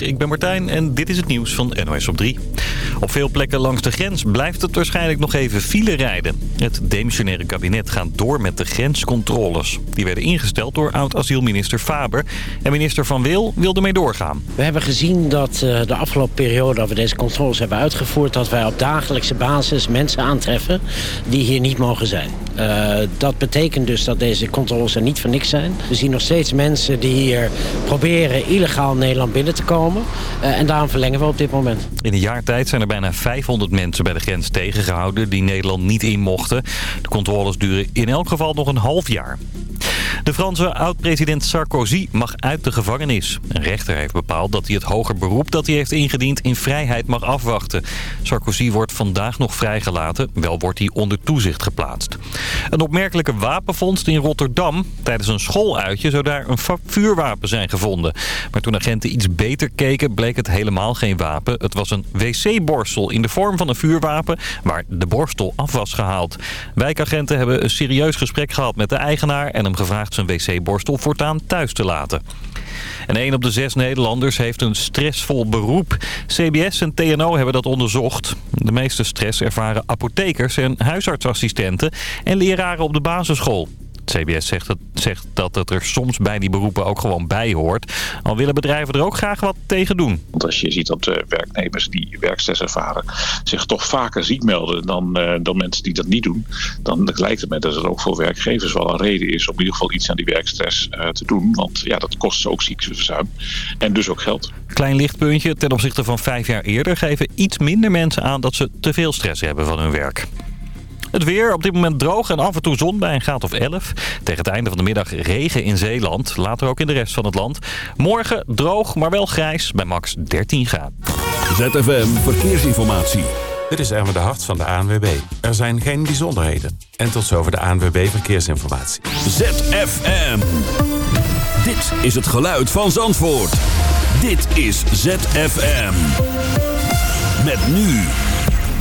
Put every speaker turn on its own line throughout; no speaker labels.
Ik ben Martijn en dit is het nieuws van NOS op 3. Op veel plekken langs de grens blijft het waarschijnlijk nog even file rijden. Het demissionaire kabinet gaat door met de grenscontroles. Die werden ingesteld door oud-asielminister Faber. En minister Van Wil wil ermee doorgaan.
We hebben gezien dat uh, de afgelopen periode dat we deze controles hebben uitgevoerd... dat wij op dagelijkse basis mensen aantreffen die hier niet mogen zijn. Uh, dat betekent dus dat deze controles er niet voor niks zijn. We zien nog steeds mensen die hier proberen illegaal Nederland binnen te komen. Uh, en daarom verlengen we op dit moment.
In een jaar tijd zijn er bijna 500 mensen bij de grens tegengehouden die Nederland niet in mochten. De controles duren in elk geval nog een half jaar. De Franse oud-president Sarkozy mag uit de gevangenis. Een rechter heeft bepaald dat hij het hoger beroep dat hij heeft ingediend in vrijheid mag afwachten. Sarkozy wordt vandaag nog vrijgelaten, wel wordt hij onder toezicht geplaatst. Een opmerkelijke wapenvondst in Rotterdam. Tijdens een schooluitje zou daar een vuurwapen zijn gevonden. Maar toen agenten iets beter keken bleek het helemaal geen wapen. Het was een wc-borstel in de vorm van een vuurwapen waar de borstel af was gehaald. Wijkagenten hebben een serieus gesprek gehad met de eigenaar en hem gevraagd zijn wc-borstel voortaan thuis te laten. En één op de zes Nederlanders heeft een stressvol beroep. CBS en TNO hebben dat onderzocht. De meeste stress ervaren apothekers en huisartsassistenten en leraren op de basisschool. CBS zegt, het, zegt dat het er soms bij die beroepen ook gewoon bij hoort. Al willen bedrijven er ook graag wat tegen doen.
Want als je ziet dat uh, werknemers die werkstress ervaren zich toch vaker ziek melden dan, uh, dan mensen die dat niet doen. Dan lijkt het me dat het ook voor werkgevers wel een reden is om in ieder geval iets aan die werkstress uh, te doen. Want ja, dat kost ook ziekteverzuim en dus ook geld.
Klein lichtpuntje ten opzichte van vijf jaar eerder geven iets minder mensen aan dat ze te veel stress hebben van hun werk. Het weer op dit moment droog en af en toe zon bij een graad of 11. Tegen het einde van de middag regen in Zeeland. Later ook in de rest van het land. Morgen droog, maar wel grijs bij max 13 graden.
ZFM Verkeersinformatie.
Dit is Erwin de Hart van de ANWB. Er zijn geen bijzonderheden. En tot zover de ANWB Verkeersinformatie.
ZFM. Dit is het geluid van Zandvoort. Dit is ZFM. Met nu...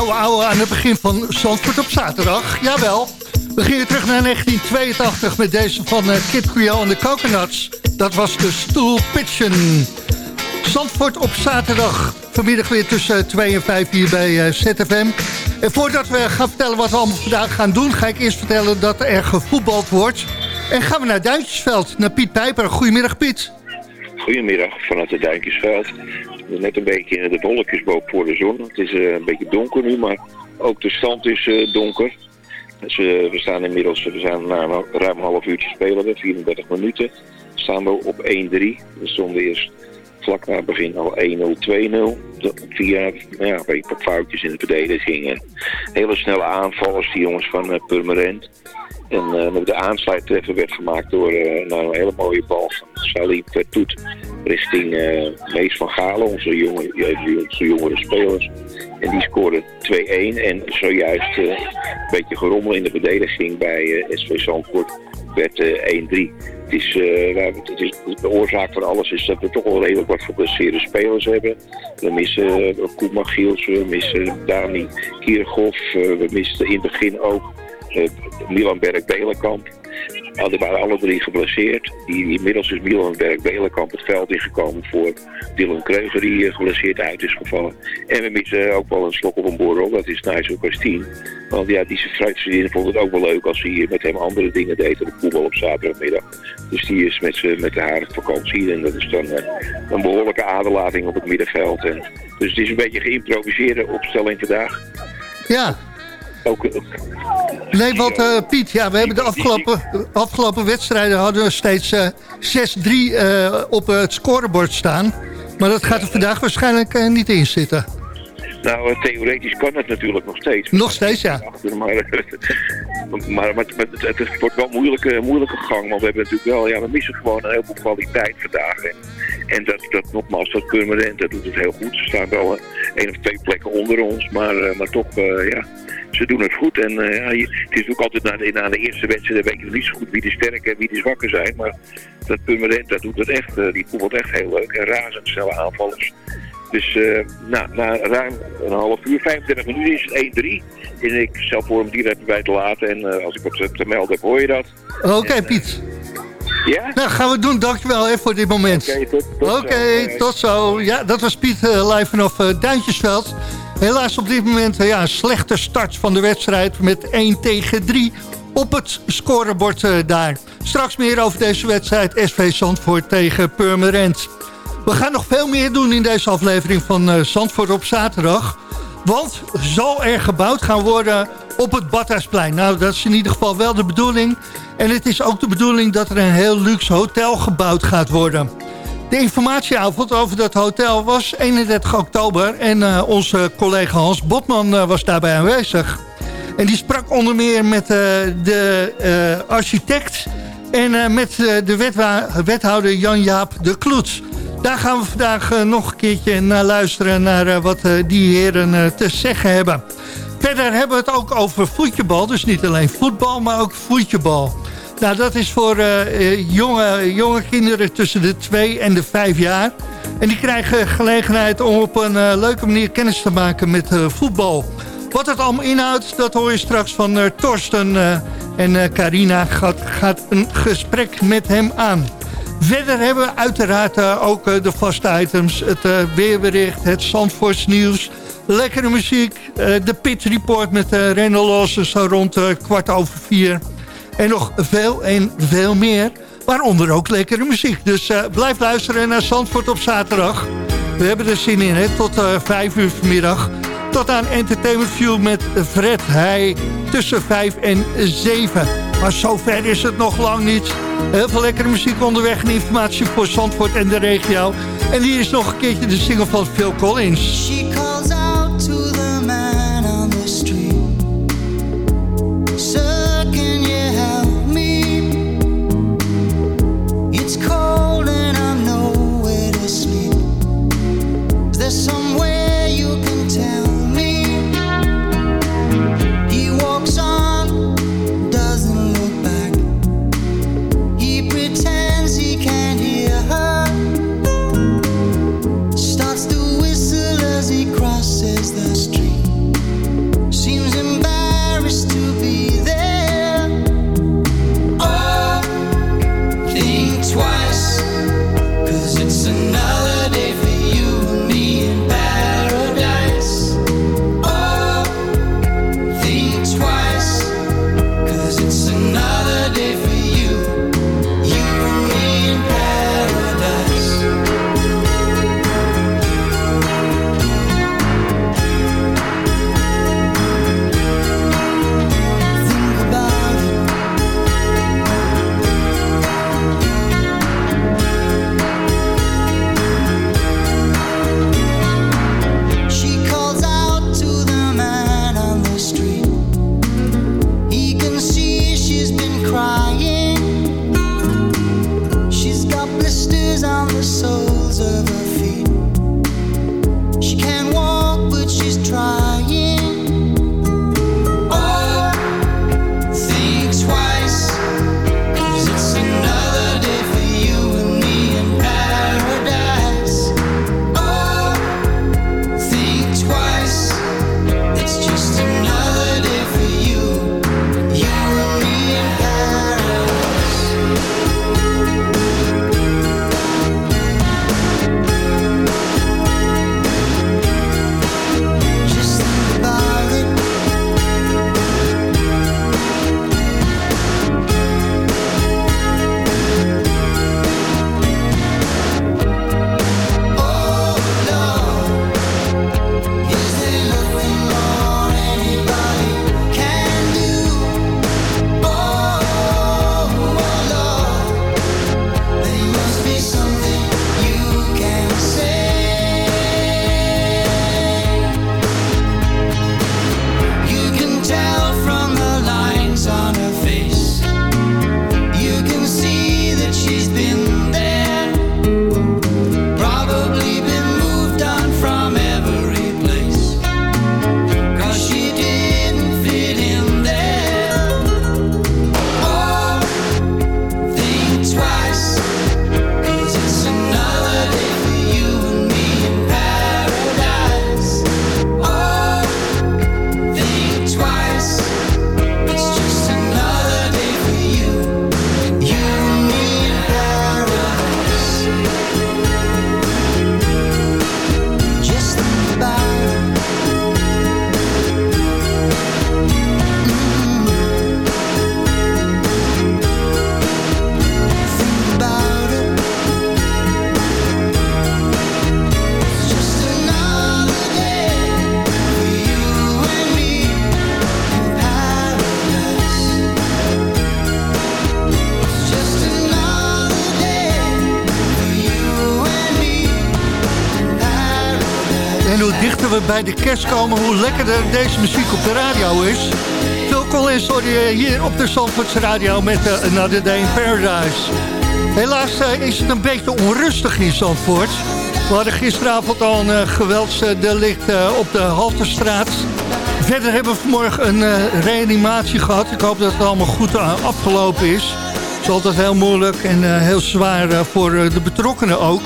Gouden ouwe aan het begin van Zandvoort op zaterdag. Jawel. We gingen terug naar 1982 met deze van uh, Kid Creole en de Coconuts. Dat was de Stoel Pitchen. Zandvoort op zaterdag. Vanmiddag weer tussen 2 en 5 hier bij uh, ZFM. En voordat we gaan vertellen wat we allemaal vandaag gaan doen... ga ik eerst vertellen dat er gevoetbald wordt. En gaan we naar Duintjesveld, naar Piet Pijper. Goedemiddag Piet.
Goedemiddag vanuit het Duintjesveld. Net een beetje de wolkjes boven voor de zon. Het is uh, een beetje donker nu, maar ook de stand is uh, donker. Dus we staan inmiddels, we zijn na ruim een half uurtje spelen, we 34 minuten. Staan we op 1-3. We stonden eerst vlak na het begin al 1-0, 2-0. Via nou ja, een paar foutjes in de verdediging. Hele snelle aanvallers, die jongens van uh, Purmerend. En uh, de aansluittreffer werd gemaakt door nou, een hele mooie bal van Salim Vertoet richting uh, Mees van Galen, onze, jonge, onze jongere spelers. En die scoorde 2-1 en zojuist een beetje gerommel in de verdediging bij SV Zandvoort werd 1-3. Het is, het is, de oorzaak van alles is dat we toch wel redelijk wat geblesseerde spelers hebben. We missen uh, Koeman Giels, we missen Dani Kierhoff, we misten in het begin ook uh, Milan Berg-Belenkamp. Nou, die waren alle drie geblesseerd. Die, inmiddels is Milan Berg-Belenkamp het veld ingekomen voor Dylan Kreuger die uh, geblesseerd uit is gevallen. En we missen ook wel een slok op een borrel, dat is Nigel Christine. Want ja, die fruitstudent vond het ook wel leuk als hij met hem andere dingen deed op de voetbal op zaterdagmiddag. Dus die is met, met haar vakantie en dat is dan uh, een behoorlijke aderlating op het middenveld. En, dus het is een beetje geïmproviseerde opstelling vandaag.
Ja, ook, nee, want uh, Piet, ja, we hebben de afgelopen, afgelopen wedstrijden hadden we steeds uh, 6-3 uh, op het scorebord staan. Maar dat gaat er vandaag waarschijnlijk uh, niet in zitten.
Nou, theoretisch kan het natuurlijk nog steeds.
Nog steeds, ja.
Maar, maar, maar, maar het, het, wordt wel een moeilijke, moeilijke gang. Want we hebben natuurlijk wel, ja, we missen gewoon een heleboel kwaliteit vandaag. Hè. En dat, dat nogmaals, dat permanent, dat doet het heel goed. Ze staan wel één of twee plekken onder ons. Maar, maar toch, ja, ze doen het goed. En uh, ja, het is ook altijd na de, na de eerste wedstrijd weet je niet zo goed wie de sterke en wie de zwakke zijn. Maar dat Purmerend, dat doet het echt. Uh, die voetbalt echt heel leuk. En razendsnelle aanvallers. Dus uh, na, na ruim een half uur, 35 minuten is het 1-3. En ik zal voor hem direct bij te laten. En als ik wat te melden heb, hoor je dat.
Oké, okay, Piet.
Ja?
Nou, gaan we doen. Dankjewel hè, voor dit moment.
Oké, okay, tot, tot,
okay, zo. tot, zo. Ja, dat was Piet live vanaf Duintjesveld. Helaas op dit moment ja, een slechte start van de wedstrijd met 1 tegen 3 op het scorebord uh, daar. Straks meer over deze wedstrijd SV Zandvoort tegen Purmerend. We gaan nog veel meer doen in deze aflevering van uh, Zandvoort op zaterdag. Want zal er gebouwd gaan worden op het Badhuisplein. Nou, dat is in ieder geval wel de bedoeling. En het is ook de bedoeling dat er een heel luxe hotel gebouwd gaat worden. De informatieavond over dat hotel was 31 oktober... en uh, onze collega Hans Botman uh, was daarbij aanwezig. En die sprak onder meer met uh, de architect... en met de wethouder Jan-Jaap de Kloets. Daar gaan we vandaag nog een keertje naar luisteren... naar wat die heren te zeggen hebben. Verder hebben we het ook over voetjebal. Dus niet alleen voetbal, maar ook voetjebal. Nou, dat is voor uh, jonge, jonge kinderen tussen de 2 en de 5 jaar. En die krijgen gelegenheid om op een uh, leuke manier kennis te maken met voetbal. Wat het allemaal inhoudt, dat hoor je straks van Torsten. en Carina gaat, gaat, een gesprek met hem aan. Verder hebben we uiteraard ook de vaste items. Het weerbericht, het Zandvoorts nieuws. Lekkere muziek, de Pit Report met uh, Renno Lawson zo rond kwart over vier. En nog veel en veel meer. Waaronder ook lekkere muziek. Dus uh, blijf luisteren naar Zandvoort op zaterdag. We hebben er zin in, hè? Tot uh, eh, 5 uur vanmiddag. Tot aan Entertainment View met Fred Heij tussen 5 en 7. Maar zover is het nog lang niet. Heel veel lekkere muziek onderweg en informatie voor Zandvoort en de regio. En hier is nog een keertje de single van Phil Collins.
think twice hoe lekkerder deze muziek op de radio is. Phil Collins hoor je hier op de Zandvoortse radio met uh, Another Paradise. Helaas uh, is het een beetje onrustig in Zandvoort. We hadden gisteravond al een uh, geweldsdelict op de Halterstraat. Verder hebben we vanmorgen een reanimatie gehad. Ik hoop dat het allemaal goed afgelopen is. Het is altijd heel moeilijk en heel zwaar voor de betrokkenen ook.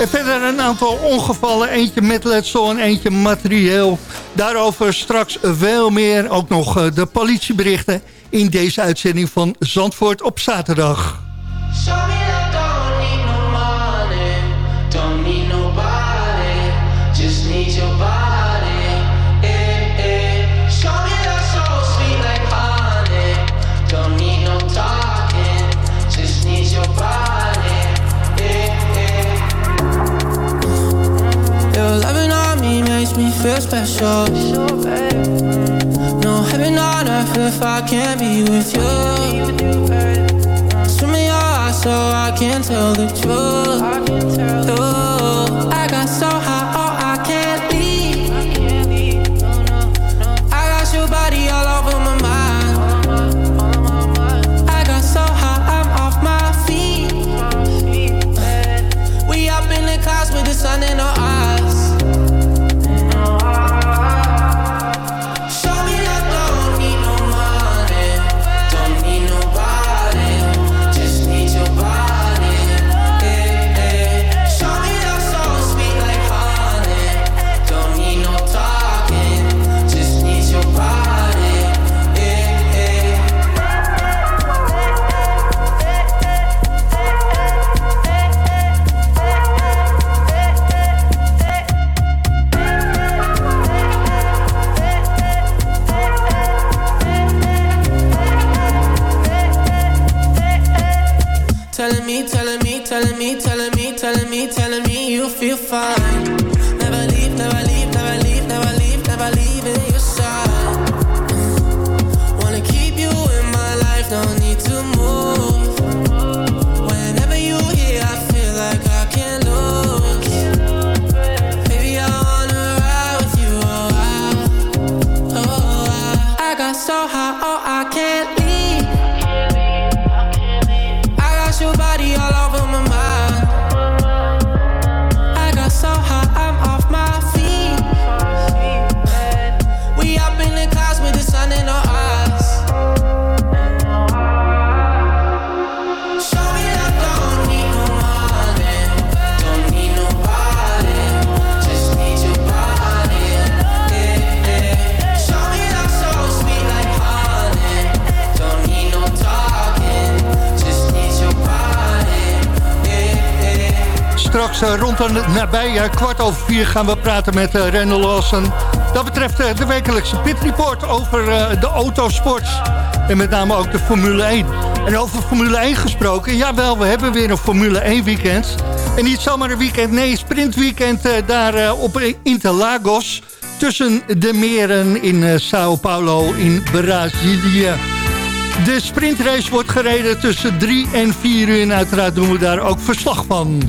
En verder een aantal ongevallen, eentje met letsel en eentje materieel. Daarover straks veel meer, ook nog eh, de politieberichten... in deze uitzending van Zandvoort op zaterdag.
Special. No heaven on earth if I can't be with you. Swim me your eyes so I can tell the truth. so high
Straks rond een nabij kwart over vier gaan we praten met uh, Randall Lawson. Dat betreft de wekelijkse Pit Report over de autosport. En met name ook de Formule 1. En over Formule 1 gesproken, jawel, we hebben weer een Formule 1 weekend. En niet zomaar een weekend, nee, sprintweekend daar op Interlagos. Tussen de meren in Sao Paulo in Brazilië. De sprintrace wordt gereden tussen 3 en 4 uur. En uiteraard doen we daar ook verslag van.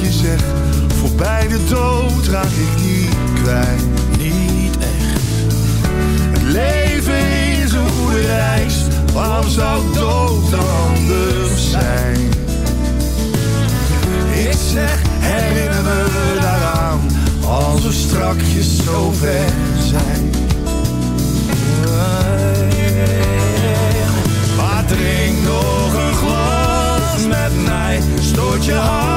je zeg. Voorbij de dood raak ik die kwijt, niet echt. Het leven is een goede reis, waarom zou dood anders zijn? Ik zeg, herinner me daaraan, als we strakjes zo ver zijn. Maar drink nog een glas met mij, stoot je hart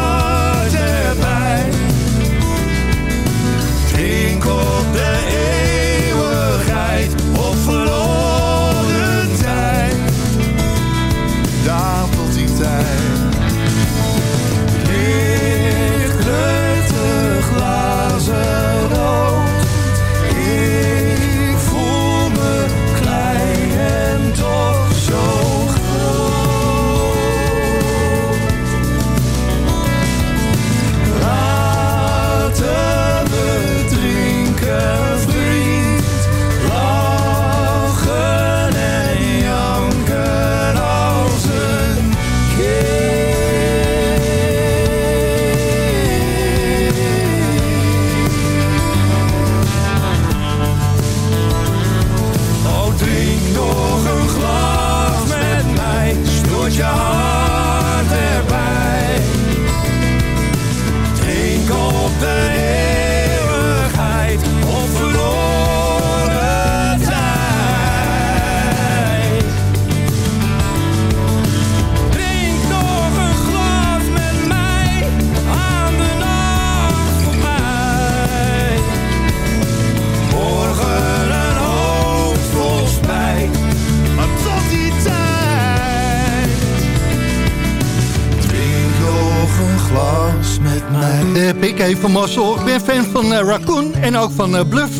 ik
even mazzel. Ik ben fan van eh, Raccoon en ook van eh, Bluff.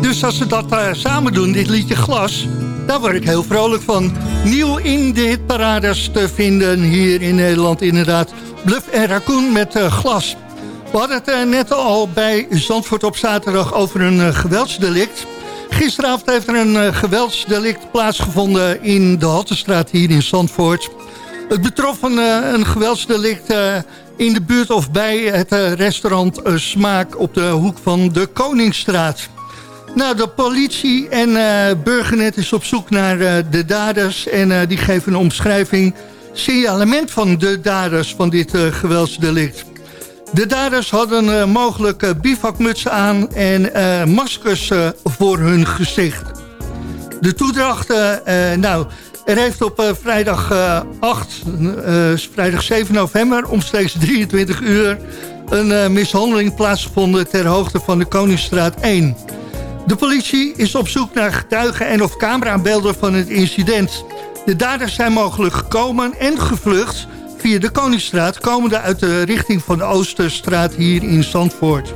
Dus als ze dat eh, samen doen, dit liedje Glas... daar word ik heel vrolijk van. Nieuw in de hitparades te vinden hier in Nederland inderdaad. Bluff en Raccoon met Glas. We hadden het net al bij Zandvoort op zaterdag over een geweldsdelict. Gisteravond heeft er een geweldsdelict plaatsgevonden in de Haltestraat hier in Zandvoort. Het betrof een, eh, een geweldsdelict eh, in de buurt of bij het eh, restaurant Smaak op de hoek van de Koningsstraat. Nou, de politie en eh, Burgernet is op zoek naar de daders en die geven een omschrijving, signalement van de daders van dit geweldsdelict. De daders hadden mogelijk bivakmutsen aan en maskers voor hun gezicht. De toedrachten, nou, er heeft op eh, vrijdag 8, eh, vrijdag 7 november, omstreeks 23 uur... een mishandeling plaatsgevonden ter hoogte van de Koningsstraat 1. De politie is op zoek naar getuigen en of camerabeelden van het incident. De daders zijn mogelijk gekomen en gevlucht via de Koningsstraat... komende uit de richting van de Oosterstraat hier in Zandvoort.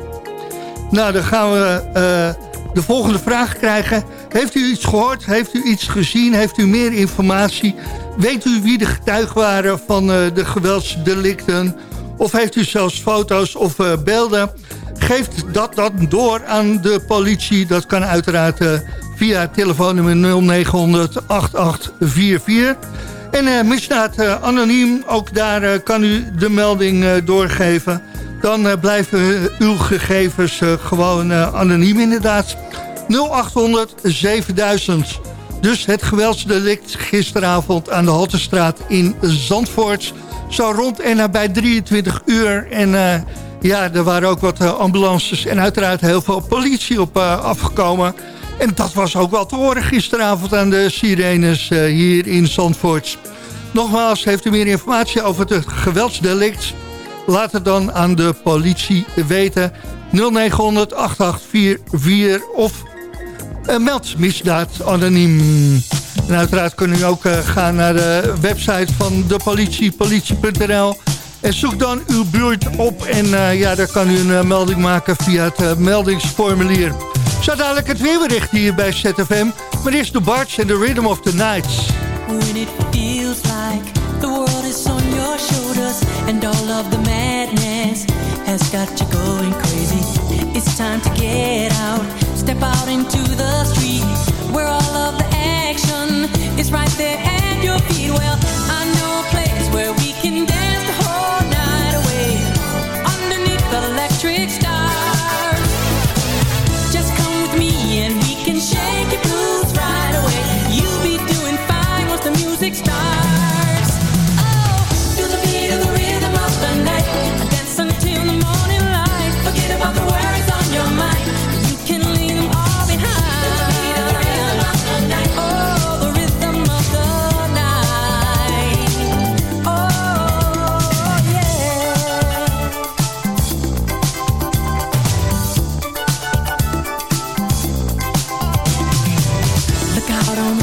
Nou, dan gaan we de volgende vraag krijgen. Heeft u iets gehoord? Heeft u iets gezien? Heeft u meer informatie? Weet u wie de getuigen waren van eh, de geweldsdelicten? Of heeft u zelfs foto's of eh, beelden? Geeft dat dan door aan de politie. Dat kan uiteraard eh, via telefoonnummer 0900 8844. En misdaad anoniem, ook daar kan u de melding doorgeven. Dan blijven uw gegevens gewoon anoniem inderdaad. 0800 7000. Dus het geweldsdelict gisteravond aan de Haltestraat in Zandvoort. Zo rond en nabij 23 uur. En eh, ja, er waren ook wat eh, ambulances en uiteraard heel veel politie op eh, afgekomen. En dat was ook wel te horen gisteravond aan de sirenes hier in Zandvoort. Nogmaals, heeft u meer informatie over het geweldsdelict? Laat het dan aan de politie weten. 0900 8844 of uh, meld misdaad anoniem. En uiteraard kunnen u ook uh, gaan naar de website van de politie, politie.nl. En zoek dan uw buurt op en uh, ja, daar kan u een melding maken via het meldingsformulier. Zo dadelijk het weerbericht hier bij ZFM. Maar eerst de Barts en the Rhythm of the Night.
When it feels like the world is on your shoulders And all of the madness has got you going crazy It's time to get out, step out into the street Where all of the action is right there at your feet. Well,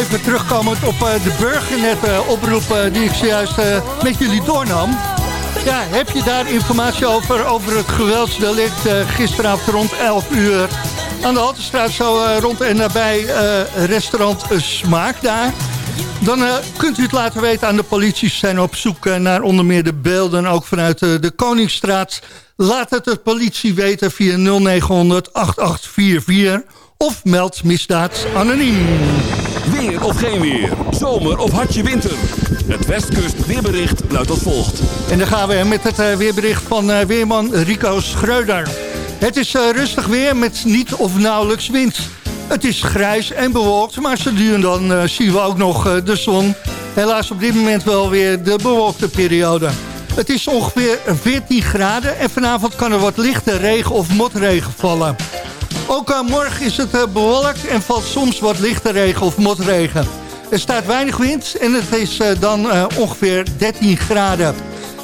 Even terugkomend op eh, de Burgernet-oproep eh, die ik zojuist eh, met jullie doornam. Ja, heb je daar informatie over, over het geweldsdelict eh, gisteravond rond 11 uur... aan de Haltestraat zo eh, rond en nabij eh, restaurant Smaak daar... Dan eh, kunt u het laten weten aan de politie. Ze zijn op zoek eh, naar onder meer de beelden, ook vanuit eh, de Koningsstraat. Laat het de politie weten via 0900 8844 of meld misdaad anoniem.
Weer of geen weer. Zomer of hartje winter. Het Westkust weerbericht luidt als volgt.
En dan gaan we met het eh, weerbericht van eh, weerman Rico Schreuder. Het is eh, rustig weer met niet of nauwelijks wind. Het is grijs en bewolkt, maar zo nu en dan zien we ook nog de zon. Helaas op dit moment wel weer de bewolkte periode. Het is ongeveer 14 graden en vanavond kan er wat lichte regen of motregen vallen. Ook eh, morgen is het eh, bewolkt en valt soms wat lichte regen of motregen. Er staat weinig wind en het is eh, dan ongeveer 13 graden.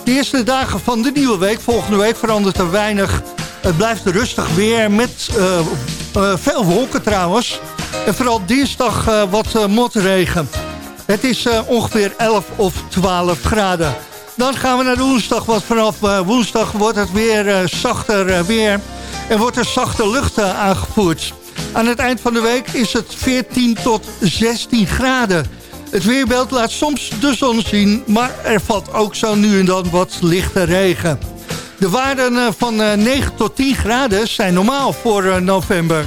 De eerste dagen van de nieuwe week, volgende week, verandert er weinig. Het blijft rustig weer met veel wolken trouwens. En vooral dinsdag wat motregen. Het is ongeveer 11 of 12 graden. Dan gaan we naar woensdag, want vanaf woensdag wordt het weer zachter weer. En wordt er zachte lucht eh, aangevoerd. Aan het eind van de week is het 14 tot 16 graden. Het weerbeeld laat soms de zon zien, maar er valt ook zo nu en dan wat lichte regen. De waarden eh, van eh, 9 tot 10 graden zijn normaal voor eh, november.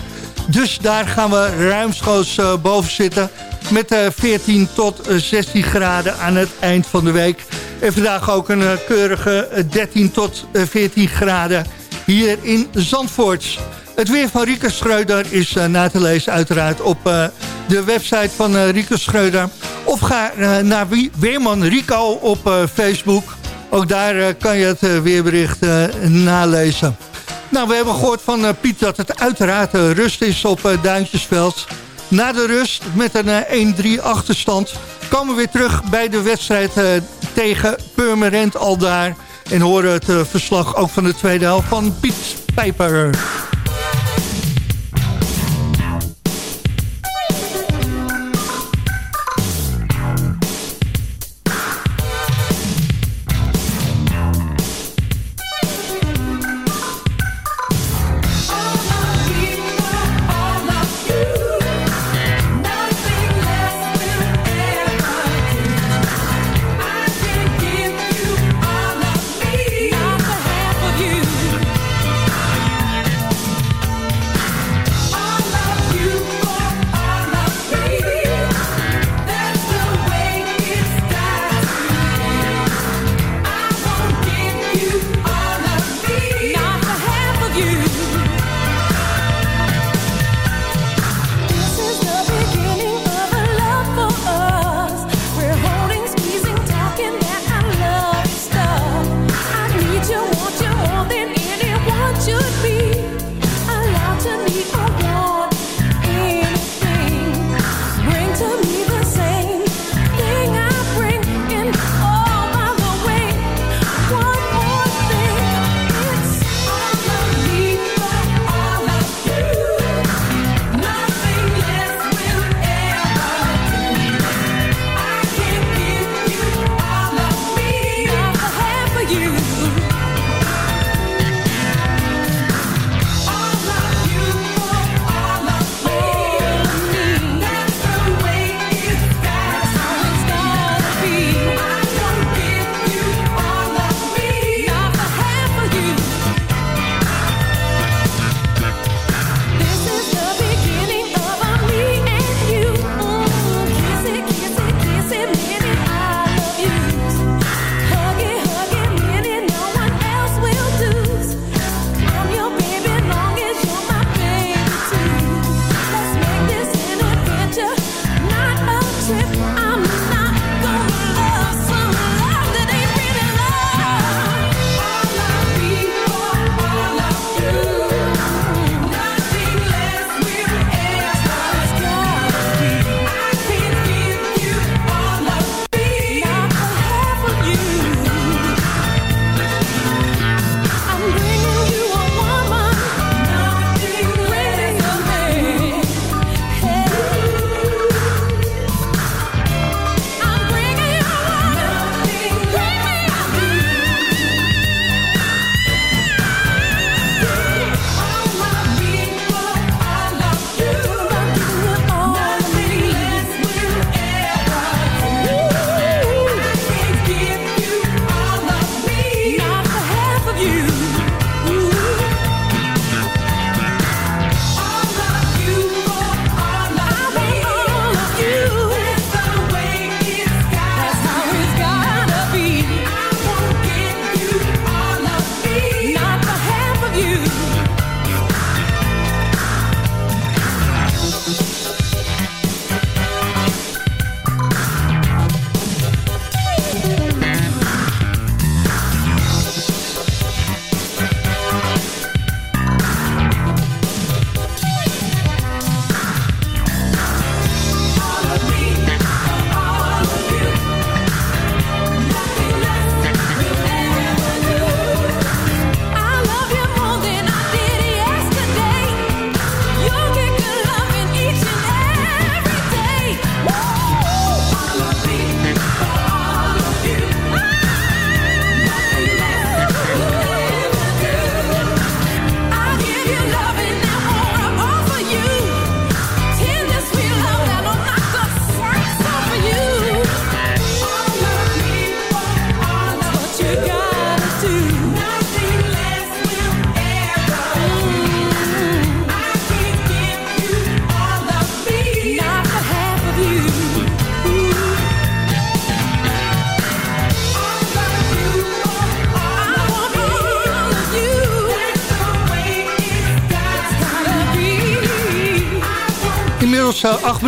Dus daar gaan we ruimschoots eh, boven zitten met eh, 14 tot eh, 16 graden aan het eind van de week. En vandaag ook een eh, keurige eh, 13 tot eh, 14 graden hier in Zandvoort. Het weer van Rieke Schreuder is eh, na te lezen uiteraard op eh, de website van eh, Rieke Schreuder. Of ga naar Weerman Rico op Facebook. Ook daar kan je het weerbericht nalezen. Nou, we hebben gehoord van Piet dat het uiteraard rust is op Duintjesveld. Na de rust met een eh, 1-3 achterstand komen we weer terug bij de wedstrijd tegen Purmerend al daar. En horen het eh, verslag ook van de tweede helft van Piet Pijper.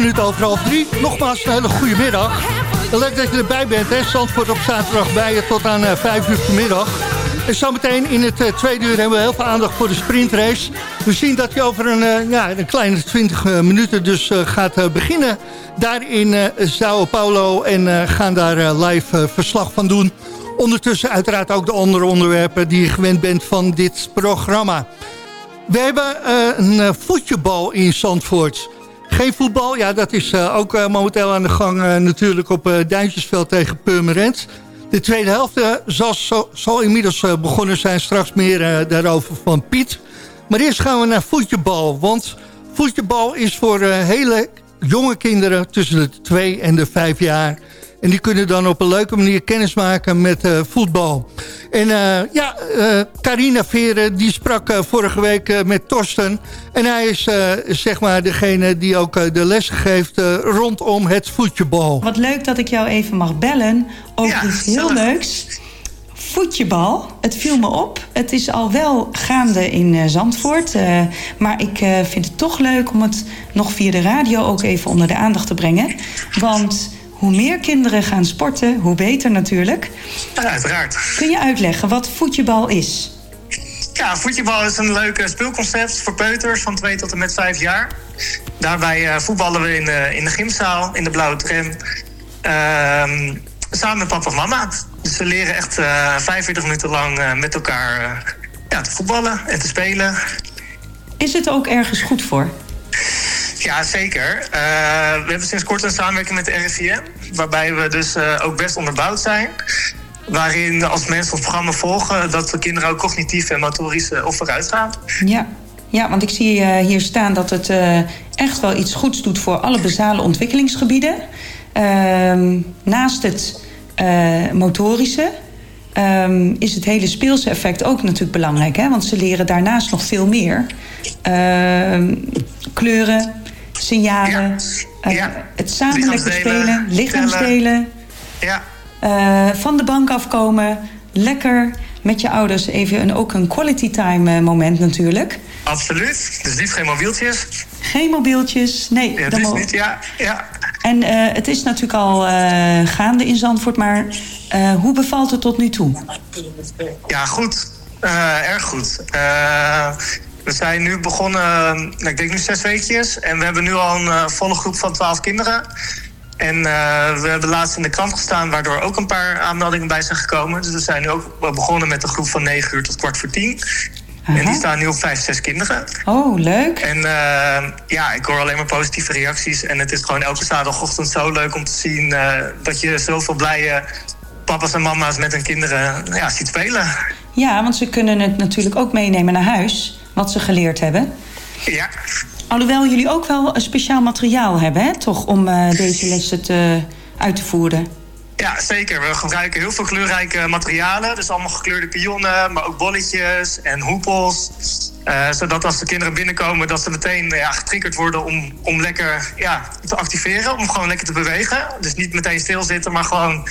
Minuten over half drie. Nogmaals een hele goede middag. Leuk dat je erbij bent, hè. Zandvoort op zaterdag bij je tot aan uh, vijf uur vanmiddag. En zometeen in het uh, tweede uur hebben we heel veel aandacht voor de sprintrace. We zien dat je over een, ja, een kleine 20 minuten dus gaat beginnen. Daar in Sao Paulo en gaan daar live verslag van doen. Ondertussen uiteraard ook de andere onderwerpen die je gewend bent van dit programma. We hebben een voetjebal in Zandvoort. Geen voetbal, ja, dat is uh, ook uh, momenteel aan de gang natuurlijk op Duintjesveld tegen Purmerend. De tweede helft zal, zal, inmiddels begonnen zijn. Straks meer daarover van Piet. Maar eerst gaan we naar voetjebal. Want voetjebal is voor hele jonge kinderen tussen de 2 en de 5 jaar en die kunnen dan op een leuke manier kennis maken met uh, voetbal. En uh, ja, uh, Carina Veren die sprak vorige week met Torsten. En hij is zeg maar degene die ook de les geeft rondom het voetjebal.
Wat leuk dat ik jou even mag bellen over ja, iets heel leuks. Voetjebal, het viel me op. Het is al wel gaande in Zandvoort. maar ik vind het toch leuk om het nog via de radio ook even onder de aandacht te brengen. Want hoe meer kinderen gaan sporten, hoe beter natuurlijk.
Ja, uiteraard.
Kun je uitleggen wat voetjebal is?
Ja, voetjebal is een leuk speelconcept voor peuters van 2 tot en met 5 jaar. Daarbij uh, voetballen we in de, in de gymzaal, in de blauwe tram. Uh, samen met papa en mama. Dus ze leren echt uh, eh, 45 minuten lang uh, met elkaar ja, te voetballen en te spelen.
Is het ook ergens goed voor?
Ja, zeker. Uh, we hebben sinds kort een samenwerking met de RIVM, waarbij we dus uh, ook best onderbouwd zijn. Waarin als mensen ons programma volgen, dat de kinderen ook cognitief en motorisch uh, of vooruit gaan.
Ja. ja, want ik zie hier staan dat het echt wel iets goeds doet voor alle basale ontwikkelingsgebieden. Ehm, naast het motorische um, is het hele speelse effect ook natuurlijk belangrijk. Hè? Want ze leren daarnaast nog veel meer. Uh, kleuren, signalen, ja. Uh, het samen lekker spelen, lichaamsdelen.
Ja.
Uh, van de bank afkomen, lekker met je ouders even een, ook een quality time eh, moment natuurlijk.
Absoluut. Dus niet geen mobieltjes.
Geen mobieltjes, nee.
Ja, dat is niet, ja. ja.
En uh, het is natuurlijk al uh, gaande in Zandvoort, maar uh, hoe bevalt het tot nu toe?
Ja, goed. erg goed. We zijn nu begonnen, nou, ik denk nu zes weekjes. En we hebben nu al een volle groep van twaalf kinderen. En we hebben laatst in de krant gestaan, waardoor ook een paar aanmeldingen bij zijn gekomen. Dus we zijn nu ook begonnen met een groep van 9 uur tot kwart voor tien. Aha. En die staan nu op vijf, zes kinderen.
Oh, leuk.
En uh, ja, ik hoor alleen maar positieve reacties. En het is gewoon elke zaterdagochtend zo leuk om te zien... Uh, dat je zoveel blije papa's en mama's met hun kinderen ja, ziet spelen.
Ja, want ze kunnen het natuurlijk ook meenemen naar huis... wat ze geleerd hebben.
Ja.
Alhoewel jullie ook wel een speciaal materiaal hebben, hè? Toch, om uh, deze lessen te, uit te voeren.
Ja, zeker. We gebruiken heel veel kleurrijke materialen. Dus allemaal gekleurde pionnen, maar ook bolletjes en hoepels. Uh, zodat als de kinderen binnenkomen, dat ze meteen ja, getriggerd worden om, om lekker ja, te activeren. Om gewoon lekker te bewegen. Dus niet meteen stilzitten, maar gewoon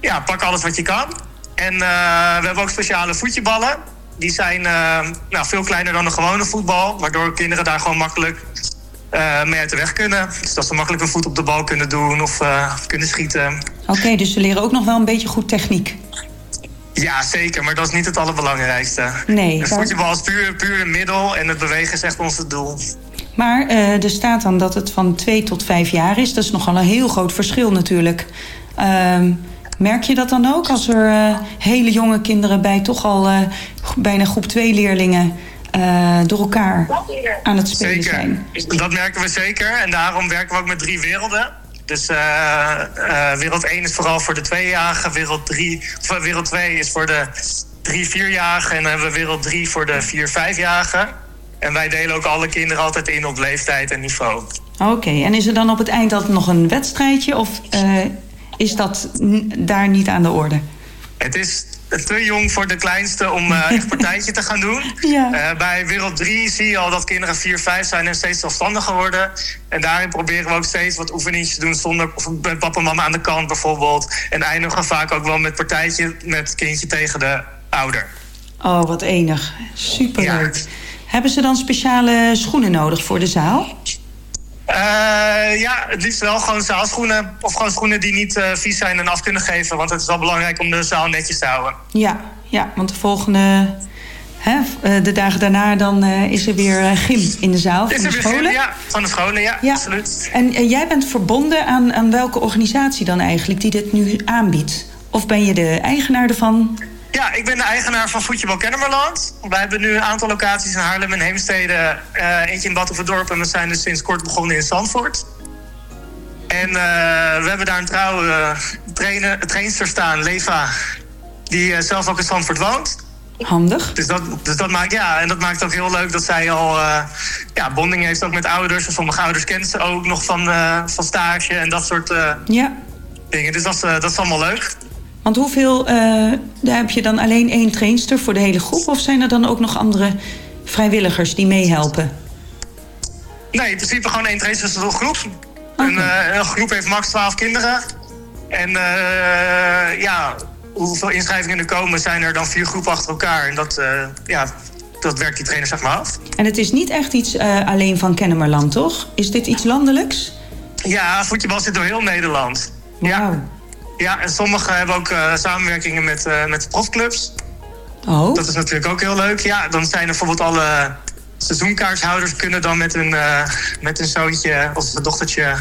ja, pak alles wat je kan. En uh, we hebben ook speciale voetjeballen. Die zijn uh, nou, veel kleiner dan een gewone voetbal. Waardoor kinderen daar gewoon makkelijk uh, mee uit de weg kunnen. Dus dat ze makkelijk een voet op de bal kunnen doen of uh, kunnen schieten.
Oké, okay, dus ze leren ook nog wel een beetje goed techniek.
Ja, zeker, maar dat is niet het allerbelangrijkste.
Nee.
Het voetbal is puur, puur een middel en het bewegen is echt ons doel.
Maar uh, er staat dan dat het van 2 tot 5 jaar is. Dat is nogal een heel groot verschil natuurlijk. Uh, merk je dat dan ook als er uh, hele jonge kinderen bij toch al uh, bijna groep 2 leerlingen uh, door elkaar aan het spelen
zeker.
zijn.
Dat merken we zeker. En daarom werken we ook met drie werelden. Dus wereld 1 is vooral voor de tweejarigen. Wereld, 3, of, wereld 2 is voor de drie, vierjarigen. En dan hebben we wereld 3 voor de vier, vijfjarigen. En wij delen ook alle kinderen altijd in op leeftijd en niveau.
Oké, okay. en is er dan op het eind altijd nog een wedstrijdje? Of is dat daar niet aan de orde?
Het is te jong voor de kleinste om uh, echt partijtje te gaan doen.
Ja.
Uh, bij wereld 3 zie je al dat kinderen 4, 5 zijn en steeds zelfstandiger worden. En daarin proberen we ook steeds wat oefeningetjes te doen zonder met papa en mama aan de kant bijvoorbeeld. En eindigen vaak ook wel met partijtje met kindje tegen de ouder.
Oh, wat enig. Superleuk. Ja. Hebben ze dan speciale schoenen nodig voor de zaal?
Eh, ja, het liefst wel gewoon zaalschoenen. Of gewoon schoenen die niet eh, vies zijn en af kunnen geven. Want het is wel belangrijk om de zaal netjes te houden.
Ja, ja want de volgende... Hè, eh, de dagen daarna dan is er weer gym in de zaal van
Is
de
er weer
scholen.
Ja, van de scholen, ja,
Ja.
absoluut.
En jij bent verbonden aan, aan welke organisatie dan eigenlijk die dit nu aanbiedt? Of ben je de eigenaar ervan?
Ja, ik ben de eigenaar van Voetjebal Kennemerland. Wij hebben nu een aantal locaties in Haarlem en Heemstede. eh, eentje in Battenverdorp en we zijn dus sinds kort begonnen in Zandvoort. En eh, we hebben daar een trouwe eh, trainer, trainster staan, Leva. Die zelf ook in Zandvoort woont.
Handig.
Dus dat, dus dat maakt, ja, en dat maakt ook heel leuk dat zij al eh, ja, bonding heeft ook met ouders. En sommige ouders kent ze ook nog van, van stage en dat soort eh,
Ja.
dingen. Dus dat is, dat is allemaal leuk.
Want hoeveel, eh, daar heb je dan alleen één trainster voor de hele groep? Of zijn er dan ook nog andere vrijwilligers die meehelpen?
Nee, in principe gewoon één trainer is een groep. Een, eh, een groep heeft max 12 kinderen. En eh, ja, hoeveel inschrijvingen er komen, zijn er dan vier groepen achter elkaar. En dat, ja, dat werkt die trainer zeg maar af.
En het is niet echt iets alleen van Kennemerland, toch? Is dit iets landelijks?
Ja, voetbal zit door heel Nederland. Ja. Ja, en sommigen hebben ook eh, samenwerkingen met, eh, met profclubs.
Oh.
Dat is natuurlijk ook heel leuk. Ja, dan zijn er bijvoorbeeld alle seizoenkaarthouders kunnen dan met een, eh, met een zoontje of een dochtertje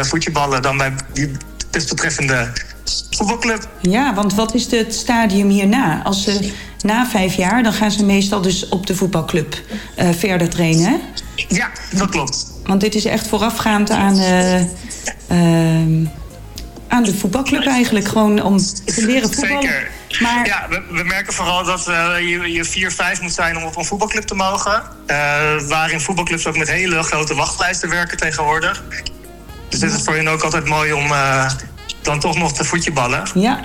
voetjeballen dan bij die desbetreffende voetbalclub.
Ja, want wat is het stadium hierna? Als ze na vijf jaar, dan gaan ze meestal dus op de voetbalclub verder trainen, hè?
Ja, dat klopt.
Want dit is echt voorafgaand aan, eh, ehm, aan de voetbalclub eigenlijk. Gewoon om te leren voetballen.
Zeker.
Maar
Ja, we, we merken vooral dat eh, je, je 4, 5 moet zijn om op een voetbalclub te mogen. Eh, waarin voetbalclubs ook met hele grote wachtlijsten werken tegenwoordig. Dus dit is voor hen ook altijd mooi om eh, dan toch nog te voetjeballen.
ja,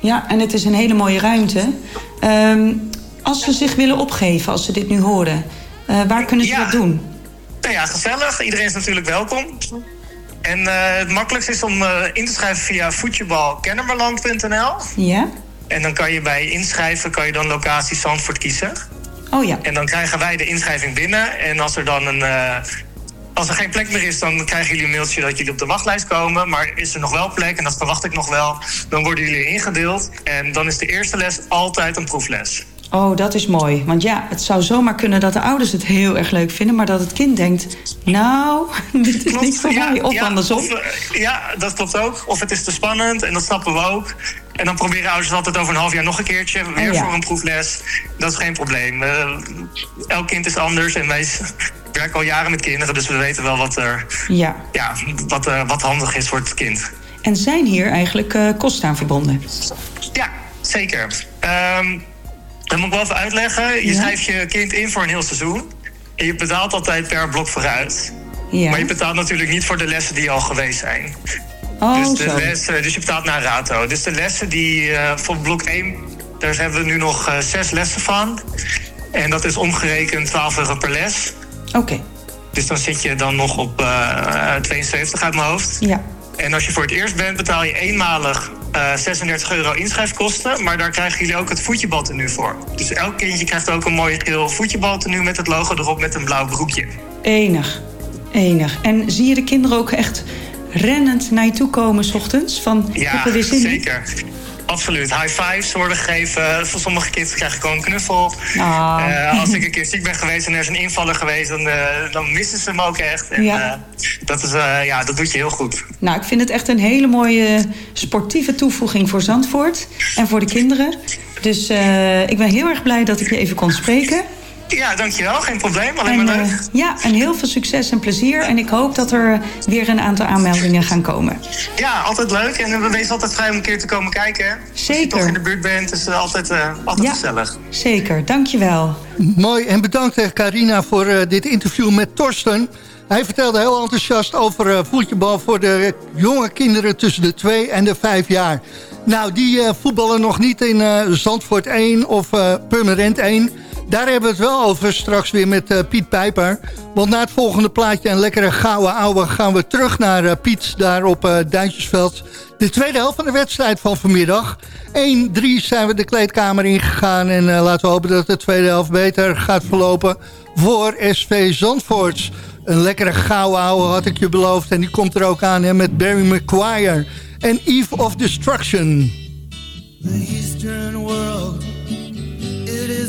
ja, en het is een hele mooie ruimte. Ehm, als ze zich willen opgeven, als ze dit nu horen, waar kunnen ze dat doen?
Nou ja, gezellig. Iedereen is natuurlijk welkom. En eh, het makkelijkste is om eh, in te schrijven via voetjebalkennemerland.nl.
Ja?
En dan kan je bij inschrijven, kan je dan locatie Zandvoort kiezen.
Oh ja.
En dan krijgen wij de inschrijving binnen. En als er dan een. eh, als er geen plek meer is, dan krijgen jullie een mailtje dat jullie op de wachtlijst komen. Maar is er nog wel plek, en dat verwacht ik nog wel, dan worden jullie ingedeeld. En dan is de eerste les altijd een proefles.
Oh, dat is mooi. Want ja, het zou zomaar kunnen dat de ouders het heel erg leuk vinden... maar dat het kind denkt, nou, dit is niet voor mij. Of andersom.
of, eh, ja, dat klopt ook. Of het is te spannend, en dat snappen we ook. En dan proberen ouders altijd over een half jaar nog een keertje. Weer
Oh ja.
voor een proefles. Dat is geen probleem. Eh, elk kind is anders en wij werken al jaren met kinderen... dus we weten wel wat, er,
Ja.
ja, wat, eh, wat handig is voor het kind.
En zijn hier eigenlijk kosten aan verbonden?
Ja, zeker. Ehm dat moet ik wel even uitleggen. Je
Ja.
schrijft je kind in voor een heel seizoen. En je betaalt altijd per blok vooruit.
Ja.
Maar je betaalt natuurlijk niet voor de lessen die al geweest zijn.
Oh,
dus, de
zo.
lessen, dus je betaalt naar rato. Dus de lessen die eh voor blok 1, daar hebben we nu nog eh, zes lessen van. En dat is omgerekend 12 euro per les.
Oké,
Dus dan zit je dan nog op eh, 72 uit mijn hoofd.
ja.
En als je voor het eerst bent, betaal je eenmalig eh 36 euro inschrijfkosten. Maar daar krijgen jullie ook het voetjebaltenu voor. Dus elk kindje krijgt ook een mooi geel voetjebaltenu met het logo erop met een blauw broekje.
Enig. Enig. En zie je de kinderen ook echt rennend naar je toe komen s ochtends? Van, heb
Ja,
er weer zin in.
Absoluut. High fives worden gegeven. Voor sommige kids krijg ik gewoon een knuffel.
Ah.
Eh, als ik een keer ziek ben geweest en er is een invaller geweest, dan, eh, dan missen ze me ook echt. En,
Ja.
eh, dat, is, ja, dat doet je heel goed.
Nou, ik vind het echt een hele mooie sportieve toevoeging voor Zandvoort en voor de kinderen. Dus ik ben heel erg blij dat ik je even kon spreken.
Ja, dankjewel. Geen probleem. Alleen
En,
maar
eh,
leuk.
ja, en heel veel succes en plezier. En ik hoop dat er weer een aantal aanmeldingen gaan komen.
Ja, altijd leuk. En we wezen altijd vrij om een keer te komen kijken. hè. Als je
Zeker.
toch in de buurt bent, is het altijd, eh, altijd
Ja.
gezellig.
Zeker, dankjewel.
Mooi en bedankt eh, Carina voor eh, dit interview met Torsten. Hij vertelde heel enthousiast over eh, voetbal voor de jonge kinderen tussen de 2 en de 5 jaar. Nou, die eh, voetballen nog niet in eh, Zandvoort 1 of eh Purmerend 1. Daar hebben we het wel over straks weer met eh, Piet Pijper. Want na het volgende plaatje een lekkere gouden ouwe gaan we terug naar eh, Piet daar op eh Duintjesveld. De tweede helft van de wedstrijd van vanmiddag. 1-3 zijn we de kleedkamer ingegaan en laten we hopen dat de tweede helft beter gaat verlopen. voor SV Zandvoort. Een lekkere gouden ouwe had ik je beloofd. En die komt er ook aan hè, met Barry McGuire en Eve of Destruction.
The Eastern world,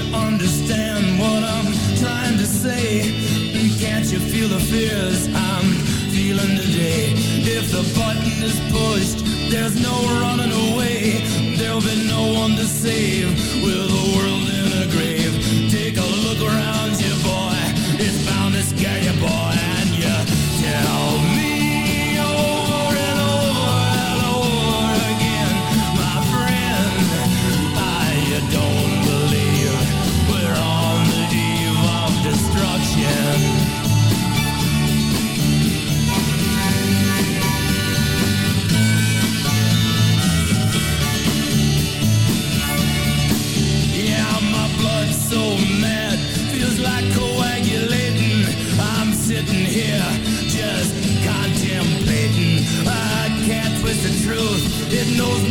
you understand what I'm trying to say? Can't you feel the fears I'm feeling today? If the button is pushed, there's no running away. There'll be no one to save it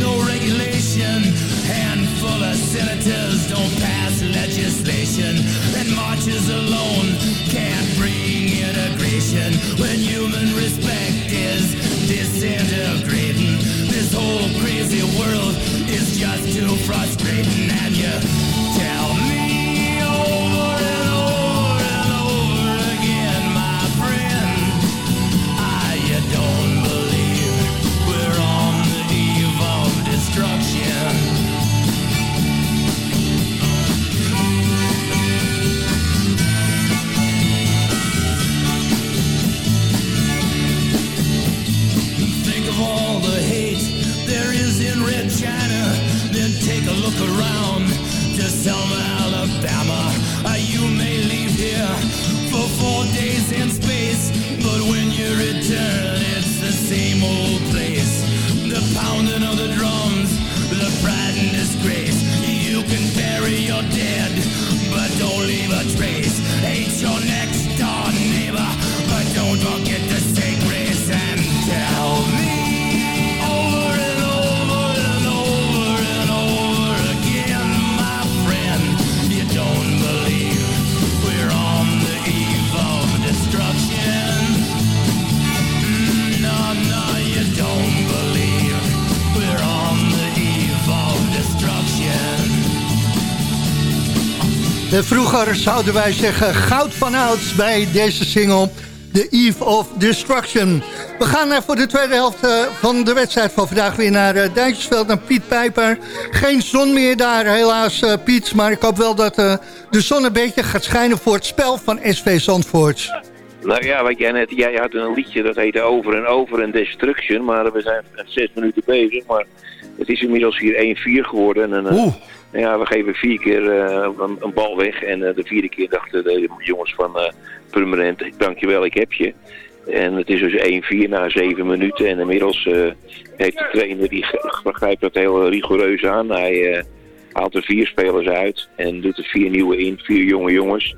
vroeger zouden wij zeggen goud van oud bij deze single... The Eve of Destruction. We gaan eh, voor de tweede helft eh, van de wedstrijd van vandaag weer naar uh, Duintjesveld, naar Piet Pijper. Geen zon meer daar helaas, eh, Piet. Maar ik hoop wel dat eh, de zon een beetje gaat schijnen voor het spel van SV Zandvoort.
Nou ja, wat jij net, jij had een liedje dat heette Over en Over en Destruction, maar we zijn zes minuten bezig, maar het is inmiddels hier 1-4 geworden. En, eh, ja, we geven vier keer eh, een, een bal weg en eh, de vierde keer dachten de jongens van Permanent, dankjewel, ik heb je. En het is dus 1-4 na 7 minuten en inmiddels heeft de trainer, die begrijpt dat heel rigoureus aan. Hij haalt er vier spelers uit en doet er vier nieuwe in, vier jonge jongens.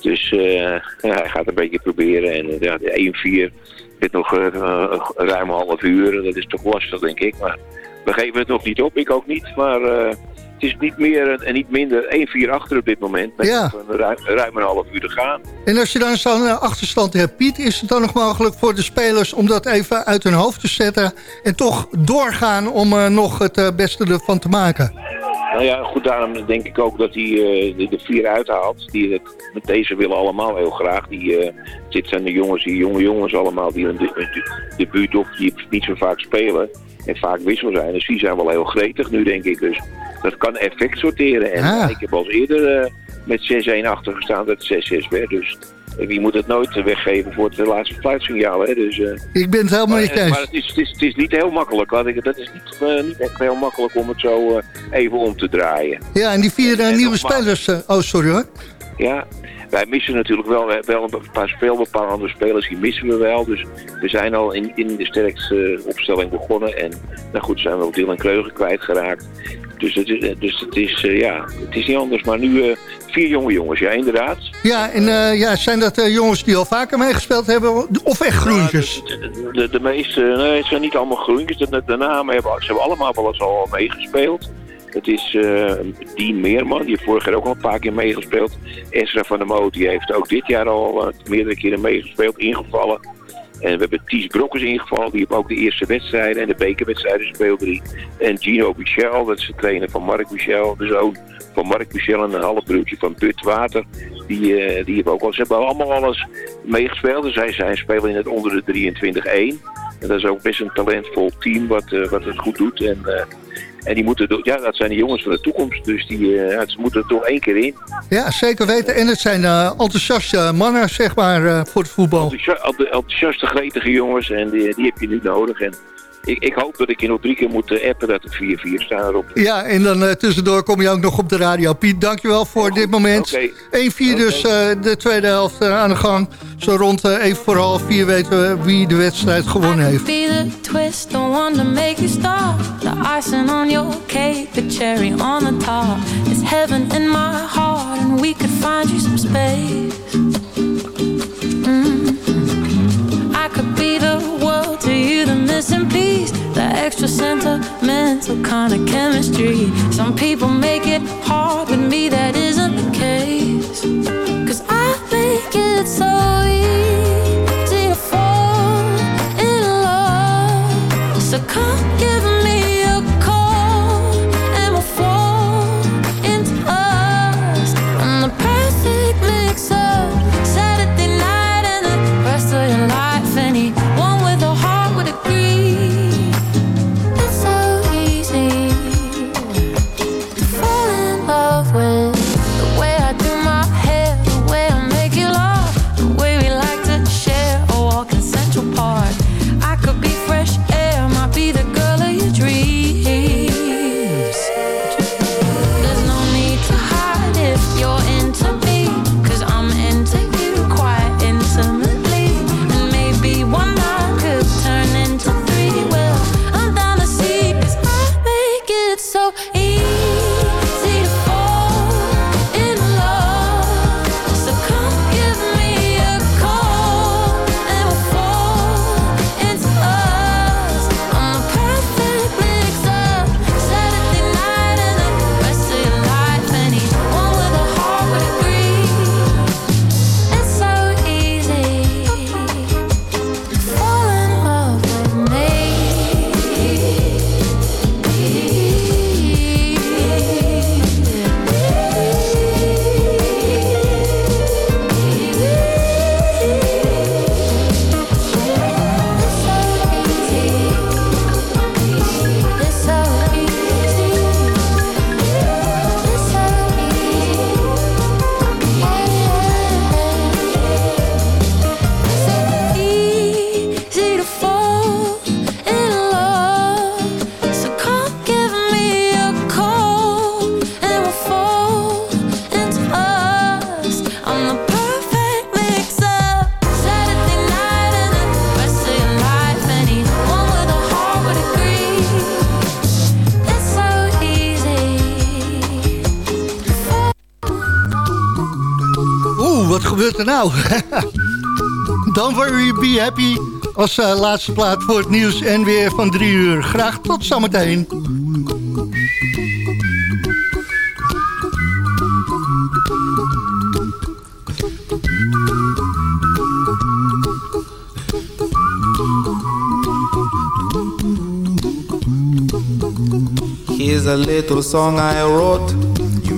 Dus eh, ja, hij gaat een beetje proberen. En eh, ja, de 1-4 met nog eh, ruim een half uur. Dat is toch lastig, denk ik. Maar we geven het nog niet op. Ik ook niet. Maar het is niet meer en niet minder 1-4 achter op dit moment. Met
Ja.
een ruim, ruim een half uur te gaan.
En als je dan zo'n achterstand hebt, Piet... is het dan nog mogelijk voor de spelers om dat even uit hun hoofd te zetten... en toch doorgaan om eh, nog het beste ervan te maken?
Nou ja, goed, daarom denk ik ook dat hij eh, de, de vier uithaalt. Die, het- met deze willen allemaal heel graag. Die, eh, dit zijn de jongens, die jonge jongens allemaal, die een, de- een de- debuut op, die niet zo vaak spelen. En vaak wissel zijn. Dus die zijn wel heel gretig nu, denk ik. Dus dat kan effect sorteren. En
Ah.
ik heb al eerder eh, met 6-1 achter gestaan dat het 6-6 werd. Dus wie moet het nooit weggeven voor het laatste fluitsignaal. Hè? Dus, eh,
Ik ben het helemaal niet eens.
maar het, is, het, is, het is niet heel makkelijk. Laat ik, dat is niet, eh, niet echt heel makkelijk om het zo eh, even om te draaien.
Ja, en die vier
En
nieuwe spelers... oh, sorry hoor.
Ja, wij missen natuurlijk wel, wel een paar speelbepalende spelers, die missen we wel. Dus we zijn al in, in de sterkste eh, opstelling begonnen. En nou goed, zijn we ook Dylan Kreugen kwijtgeraakt. Dus het is, dus het is, eh, ja, het is niet anders. Maar nu eh, vier jonge jongens, ja inderdaad.
Ja, en eh, ja, zijn dat eh, jongens die al vaker meegespeeld hebben? Of echt groentjes?
De, de, de meeste, nee, het zijn niet allemaal groentjes. De, de namen hebben, ze hebben allemaal wel eens al meegespeeld. Het is eh Dean Meerman, die heeft vorig jaar ook al een paar keer meegespeeld. Ezra van der Moot, die heeft ook dit jaar al eh, meerdere keren meegespeeld, ingevallen. En we hebben Ties Brokkers ingevallen, die heeft ook de eerste wedstrijden en de bekerwedstrijden speelde die. En Gino Michel, dat is de trainer van Mark Michel, de zoon van Mark Michel en een halfbroertje van Put Water. Die, eh, die hebben ook al, ze hebben allemaal alles meegespeeld. Dus zij zijn spelen in het onder de 23-1. En dat is ook best een talentvol team wat, wat het goed doet. En, en die moeten, ja, dat zijn de jongens van de toekomst. Dus die, eh, ja, ze moeten er toch één keer in.
Ja, zeker weten. En het zijn eh, enthousiaste mannen, zeg maar, eh, voor het voetbal.
Enthousia- enth- Enthousiaste, gretige jongens. En die, die heb je nu nodig. En ik, ik hoop dat ik je nog drie keer moet eh, appen dat het 4-4 staat erop.
Ja, en dan eh, tussendoor kom je ook nog op de radio. Piet, dankjewel voor dit moment.
Oké.
1-4 dus eh, de tweede helft eh, aan de gang. Zo rond eh, even voor half vier weten we wie de wedstrijd gewonnen heeft.
Be the twist, the one to make you stop. The icing on your cake, the cherry on the top. It's heaven in my heart, and we could find you some space. Mm. I could be the world to you, the missing piece, the extra sentimental kind of chemistry. Some people make it hard with me, that isn't the case. Cause I make it so easy
wat gebeurt er nou? Don't worry, be happy. Als eh, laatste plaat voor het nieuws en weer van drie uur. Graag tot zometeen.
Here's a little song I wrote.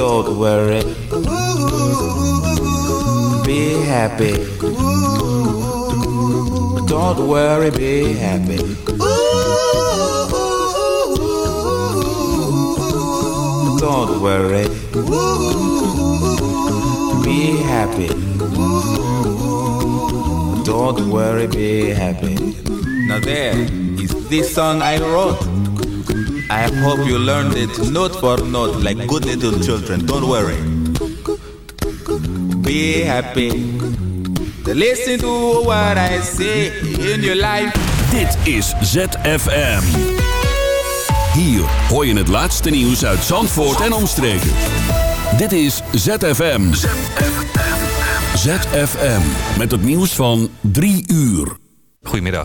Don't worry. Be happy. Don't worry, be happy. Don't worry. Be happy. Don't worry, be happy. Now there is this song I wrote. I hope you learned it note for note like good little children. Don't worry. Be happy. Listen to what I say in your life.
Dit is ZFM. Hier hoor je het laatste nieuws uit Zandvoort en omstreken. Dit is ZFM. ZFM. Met het nieuws van 3 uur.
Goedemiddag.